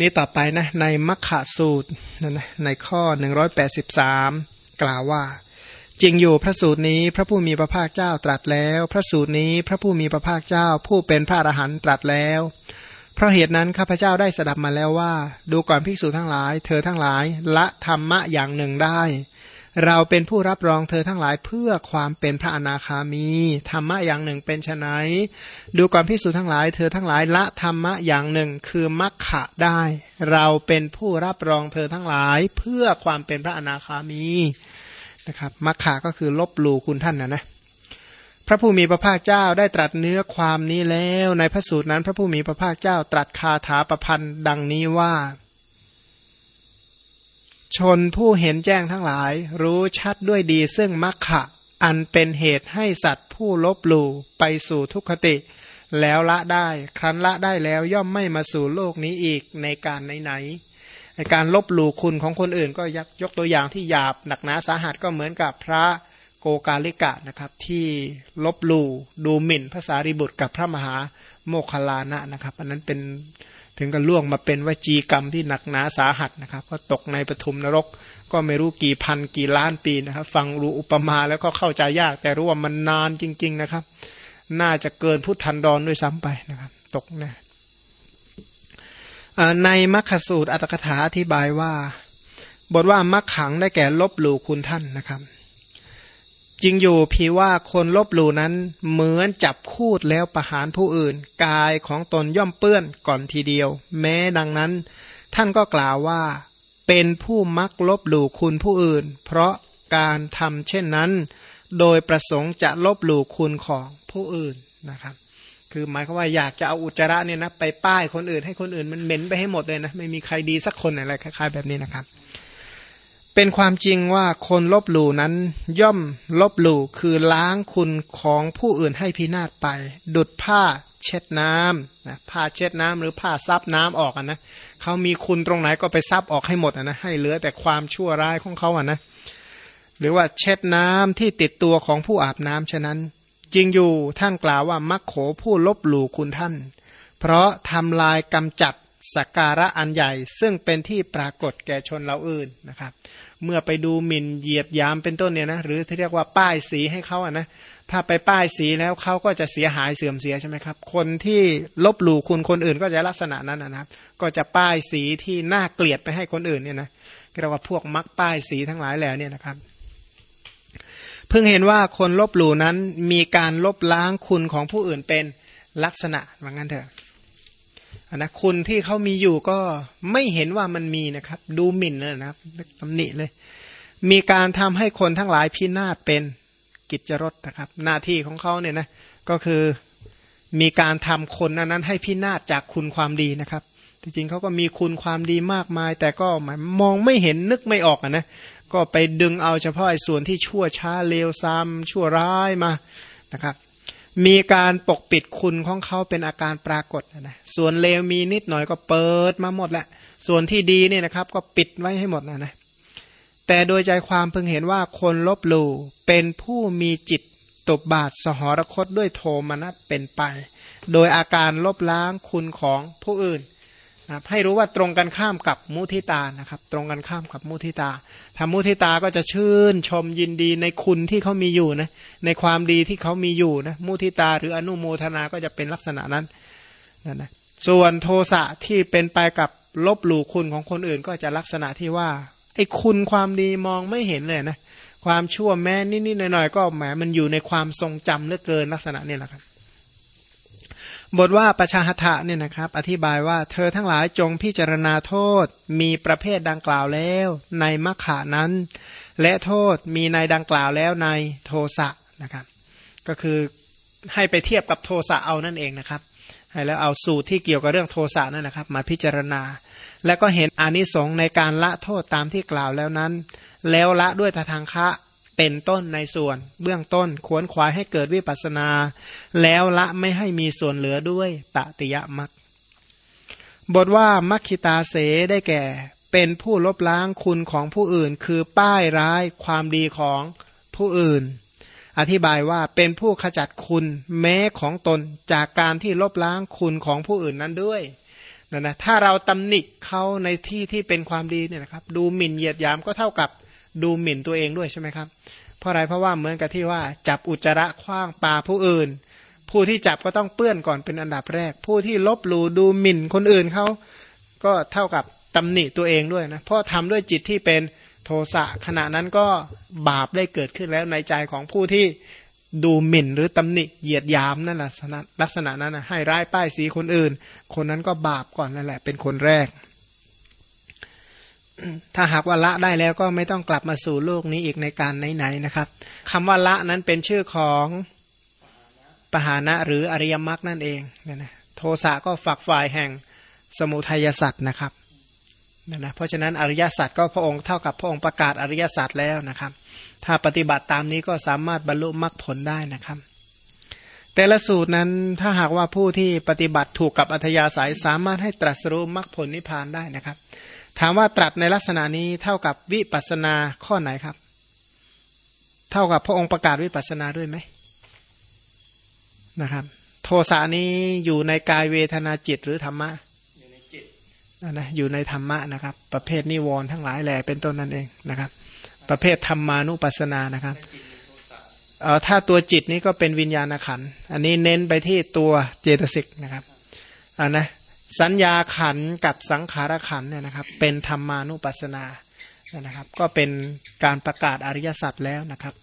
นี่ต่อไปนะในมัคคะสูตรนะนะในข้อ 183 กล่าวว่า จริงอยู่พระสูตรนี้พระผู้มีพระภาคเจ้าตรัสแล้ว พระสูตรนี้พระผู้มีพระภาคเจ้า ผู้เป็นพระอรหันตรัสแล้ว เพราะเหตุนั้นข้าพเจ้าได้สดับมาแล้วว่า ดูก่อนภิกษุทั้งหลาย เธอทั้งหลายละธรรมะอย่างหนึ่งได้ เราเป็นผู้รับรองเธอทั้งหลายเพื่อความเป็นพระอนาคามีธรรมะอย่างหนึ่งเป็นไนดูก่อนพิสูจทั้งหลาย เธอทั้งหลายละธรรมะอย่างหนึ่งคือมัคคะได้ เราเป็นผู้รับรองเธอทั้งหลายเพื่อความเป็นพระอนาคามีนะครับมัคคะก็คือลบหลู่คุณท่านนะนะพระผู้มีพระภาคเจ้าได้ตรัสเนื้อความนี้แล้ว ในพระสูตรนั้น พระผู้มีพระภาคเจ้าตรัสคาถาประพันธ์ดังนี้ว่า ชนผู้เห็นแจ้งทั้งหลาย รู้ชัดด้วยดีซึ่งมัคคะอันเป็นเหตุให้สัตว์ผู้ลบหลู่ไปสู่ทุกขติ แล้วละได้ ครั้นละได้แล้วย่อมไม่มาสู่โลกนี้อีกในการไหนๆในการลบหลู่คุณของคนอื่นก็ยกยกตัวอย่างที่หยาบหนักหนาสาหัสก็เหมือนกับพระโกกาลิกะนะครับ ที่ลบหลู่ดูหมิ่นภาษาริบุตรกับพระมหาโมคคลานะนะครับ อันนั้นเป็น ถึงกับล่วงมาเป็นวจีกรรมที่หนักหนาสาหัสนะครับ ก็ตกในปฐุมนรก ก็ไม่รู้กี่พันกี่ล้านปีนะครับ ฟังรู้อุปมาแล้วก็เข้าใจยาก แต่รู้ว่ามันนานจริง ๆนะครับ น่าจะเกินพุทธันดรด้วยซ้ำไปนะครับ ตกนะในมัคคสูตรอัตถกถาอธิบายว่า บทว่ามัคขังได้แก่ลบหลู่คุณท่านนะครับ จริงอยู่พีว่าคนลบหลู่นั้นเหมือนจับคูดแล้วประหารผู้อื่น กายของตนย่อมเปื้อนก่อนทีเดียว แม้ดังนั้น ท่านก็กล่าวว่า เป็นผู้มักลบหลู่คุณผู้อื่น เพราะการทำเช่นนั้น โดยประสงค์จะลบหลู่คุณของผู้อื่นนะครับ คือหมายความว่าอยากจะเอาอุจจาระเนี่ยนะไปป้ายคนอื่นให้คนอื่นมันเหม็นไปให้หมดเลยนะไม่มีใครดีสักคนอะไรคล้ายๆแบบนี้นะครับ เป็นความจริงว่าคนลบหลู่นั้นย่อมลบหลู่คือล้างคุณของผู้อื่นให้พินาศไป ดุดผ้าเช็ดน้ำนะผ้าเช็ดน้ำหรือผ้าซับน้ำออกนะเขามีคุณตรงไหนก็ไปซับออกให้หมดนะให้เหลือแต่ความชั่วร้ายของเขาอะนะหรือว่าเช็ดน้ำที่ติดตัวของผู้อาบน้ำฉะนั้น จริงอยู่ท่านกล่าวว่ามักโขผู้ลบหลู่คุณท่าน เพราะทำลายกำจัด สักการะอันใหญ่ ซึ่งเป็นที่ปรากฏแก่ชนเราอื่นนะครับ เมื่อไปดูหมิ่นเหยียดยามเป็นต้นเนี่ยนะหรือที่เรียกว่าป้ายสีให้เขาอะนะถ้าไปป้ายสีแล้วเขาก็จะเสียหายเสื่อมเสียใช่ไหมครับ คนที่ลบหลู่คุณคนอื่นก็จะลักษณะนั้นนะครับ ก็จะป้ายสีที่น่าเกลียดไปให้คนอื่นเนี่ยนะเรียกว่าพวกมักป้ายสีทั้งหลายแหล่เนี่ยนะครับเพิ่งเห็นว่าคนลบหลู่นั้นมีการลบล้างคุณของผู้อื่นเป็นลักษณะว่างั้นเถอะ นะคุณที่เขามีอยู่ก็ไม่เห็นว่ามันมีนะครับ ดูหมิ่นเลยนะครับตำหนิเลย มีการทำให้คนทั้งหลายพินาศเป็นกิจรสนะครับ หน้าที่ของเขาเนี่ยนะก็คือมีการทำคนนั้นให้พินาศจากคุณความดีนะครับที่จริงเขาก็มีคุณความดีมากมาย แต่ก็หมายมองไม่เห็นนึกไม่ออกนะก็ไปดึงเอาเฉพาะไอ้ส่วนที่ชั่วช้าเลวซ้ำชั่วร้ายมานะครับ มีการปกปิดคุณของเขาเป็นอาการปรากฏนะส่วนเลวมีนิดหน่อยก็เปิดมาหมดแหละ ส่วนที่ดีเนี่ยนะครับ ก็ปิดไว้ให้หมดนะนะแต่โดยใจความเพิ่งเห็นว่าคนลบหลู่เป็นผู้มีจิตตบบาทสหรคตด้วยโทมนัสเป็นไป โดยอาการลบล้างคุณของผู้อื่น นะให้รู้ว่าตรงกันข้ามกับมุทิตานะครับ ตรงกันข้ามกับมุทิตาทำมุทิตาก็จะชื่นชมยินดีในคุณที่เขามีอยู่นะในความดีที่เขามีอยู่นะมุทิตาหรืออนุโมทนาก็จะเป็นลักษณะนั้นนั่นนะส่วนโทสะที่เป็นไปกับลบหลู่คุณของคนอื่นก็จะลักษณะที่ว่าไอ้คุณความดีมองไม่เห็นเลยนะความชั่วแม้นิดๆหน่อยๆก็แหมมันอยู่ในความทรงจำเหลือเกินลักษณะนี้แหละครับ บทว่าประชาหะเนี่ยนะครับ อธิบายว่าเธอทั้งหลายจงพิจารณาโทษ มีประเภทดังกล่าวแล้ว ในมัคขานั้น และโทษมีในดังกล่าวแล้วในโทสะนะครับ ก็คือให้ไปเทียบกับโทสะเอานั่นเองนะครับ ให้แล้วเอาสูตรที่เกี่ยวกับเรื่องโทสะนั่นนะครับ มาพิจารณา แล้วก็เห็นอนิสงส์ในการละโทษตามที่กล่าวแล้วนั้น แล้วละด้วยทางคะ เป็นต้นในส่วน เบื้องต้นควรควายให้เกิดวิปัสนา แล้วละไม่ให้มีส่วนเหลือด้วยตติยมักบทว่ามัคคิตาเสได้แก่ เป็นผู้ลบล้างคุณของผู้อื่น คือป้ายร้ายความดีของผู้อื่น อธิบายว่าเป็นผู้ขจัดคุณแม้ของตนจากการที่ลบล้างคุณของผู้อื่นนั้นด้วยนะนะถ้าเราตำหนิเขาในที่ที่เป็นความดีเนี่ยนะครับ ดูหมิ่นเหยียดหยามก็เท่ากับดูหมิ่นตัวเองด้วยใช่ไหมครับ เพราะอะไรเพราะว่าเหมือนกับที่ว่า จับอุจจาระคว้างปลาผู้อื่น ผู้ที่จับก็ต้องเปื้อนก่อนเป็นอันดับแรก ผู้ที่ลบหลู่ดูหมิ่นคนอื่นเขาก็เท่ากับตำหนิตัวเองด้วยนะเพราะทำด้วยจิตที่เป็นโทสะขณะนั้นก็บาปได้เกิดขึ้นแล้วในใจของผู้ที่ดูหมิ่นหรือตำหนิเหยียดยามนั่นแหละลักษณะนั้นนะให้ร้ายป้ายสีคนอื่น คนนั้นก็บาปก่อนนั่นแหละเป็นคนแรก ถ้าหากว่าละได้แล้วก็ไม่ต้องกลับมาสู่โลกนี้อีกในการไหนๆนะครับคำว่าละนั้นเป็นชื่อของปหานะหรืออริยมรรคนั่นเองเนี่ยนะโทสะก็ฝักฝ่ายแห่งสมุทัยสัตว์นะครับนะนะเพราะฉะนั้นอริยสัจก็พระองค์เท่ากับพระองค์ประกาศอริยสัจแล้วนะครับ ถ้าปฏิบัติตามนี้ก็สามารถบรรลุมรรคผลได้นะครับ แต่ละสูตรนั้นถ้าหากว่าผู้ที่ปฏิบัติถูกกับอัธยาศัยสามารถให้ตรัสรู้มรรคผลนิพพานได้นะครับ ถามว่าตรัสในลักษณะนี้เท่ากับวิปัสนาข้อไหนครับ เท่ากับพระองค์ประกาศวิปัสนาด้วยไหมนะครับ โทสานี้อยู่ในกายเวทนาจิตหรือธรรมะนะอยู่ในธรรมะนะครับ ประเภทนิวรณ์ทั้งหลายแหล่เป็นต้นนั่นเองนะครับ ประเภทธรรมานุปัสสนานะครับเอ่อถ้าตัวจิตนี้ก็เป็นวิญญาณขันอันนี้เน้นไปที่ตัวเจตสิกนะครับอ่านะ สัญญาขันกับสังขารขันเนี่ยนะครับ เป็นธรรมานุปัสสนานะครับ ก็เป็นการประกาศอริยสัจแล้วนะครับ